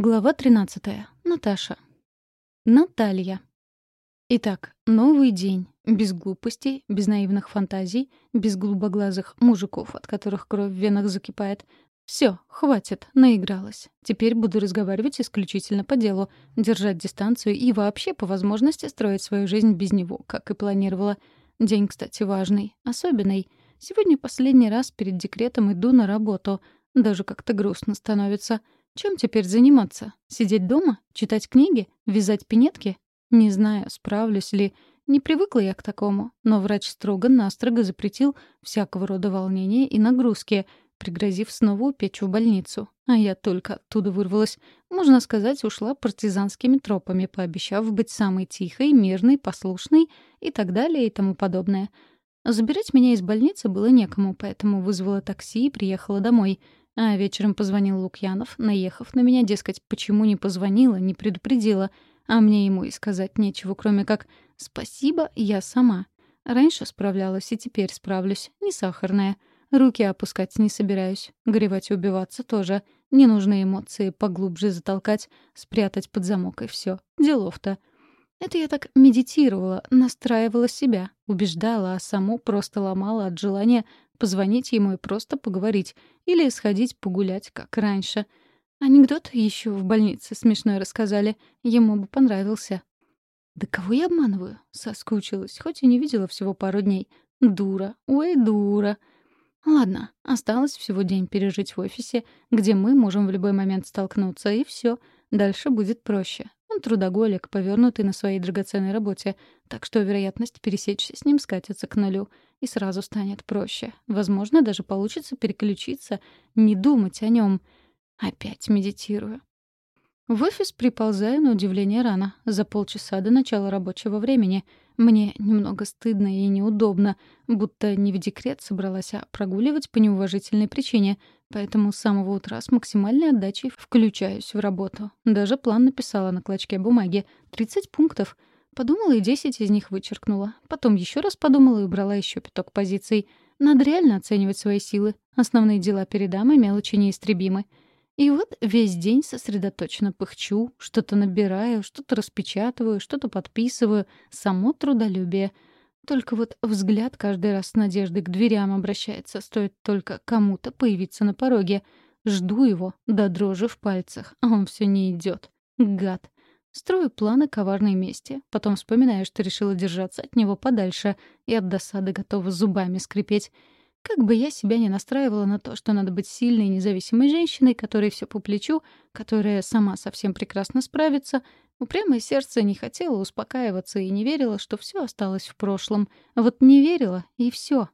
Глава 13. Наташа. Наталья. Итак, новый день. Без глупостей, без наивных фантазий, без голубоглазых мужиков, от которых кровь в венах закипает. Все, хватит, наигралась. Теперь буду разговаривать исключительно по делу, держать дистанцию и вообще, по возможности, строить свою жизнь без него, как и планировала. День, кстати, важный, особенный. Сегодня последний раз перед декретом иду на работу. Даже как-то грустно становится — чем теперь заниматься? Сидеть дома? Читать книги? Вязать пинетки? Не знаю, справлюсь ли. Не привыкла я к такому, но врач строго-настрого запретил всякого рода волнения и нагрузки, пригрозив снова упечь в больницу. А я только оттуда вырвалась. Можно сказать, ушла партизанскими тропами, пообещав быть самой тихой, мирной, послушной и так далее и тому подобное. Забирать меня из больницы было некому, поэтому вызвала такси и приехала домой — а вечером позвонил Лукьянов, наехав на меня, дескать, почему не позвонила, не предупредила. А мне ему и сказать нечего, кроме как «спасибо, я сама». Раньше справлялась и теперь справлюсь. Не сахарная. Руки опускать не собираюсь. Горевать и убиваться тоже. Ненужные эмоции поглубже затолкать, спрятать под замок и все. Делов-то. Это я так медитировала, настраивала себя, убеждала, а саму просто ломала от желания позвонить ему и просто поговорить. Или сходить погулять, как раньше. Анекдот еще в больнице смешной рассказали. Ему бы понравился. Да кого я обманываю? Соскучилась, хоть и не видела всего пару дней. Дура, ой, дура. Ладно, осталось всего день пережить в офисе, где мы можем в любой момент столкнуться, и все. Дальше будет проще. Трудоголик, повернутый на своей драгоценной работе, так что вероятность пересечься с ним скатится к нулю, и сразу станет проще. Возможно, даже получится переключиться, не думать о нем. Опять медитирую. В офис приползаю на удивление рано, за полчаса до начала рабочего времени. Мне немного стыдно и неудобно, будто не в декрет собралась, а прогуливать по неуважительной причине, поэтому с самого утра с максимальной отдачей включаюсь в работу. Даже план написала на клочке бумаги. 30 пунктов. Подумала и 10 из них вычеркнула. Потом еще раз подумала и убрала еще пяток позиций. Надо реально оценивать свои силы. Основные дела передам, и мелочи неистребимы. И вот весь день сосредоточенно пыхчу, что-то набираю, что-то распечатываю, что-то подписываю. Само трудолюбие. Только вот взгляд каждый раз с надеждой к дверям обращается, стоит только кому-то появиться на пороге. Жду его, до дрожи в пальцах, а он все не идет. Гад. Строю планы коварной мести, потом вспоминаю, что решила держаться от него подальше и от досады готова зубами скрипеть. Как бы я себя ни настраивала на то, что надо быть сильной и независимой женщиной, которой все по плечу, которая сама совсем прекрасно справится, упрямое сердце не хотело успокаиваться и не верило, что все осталось в прошлом. Вот не верила, и все.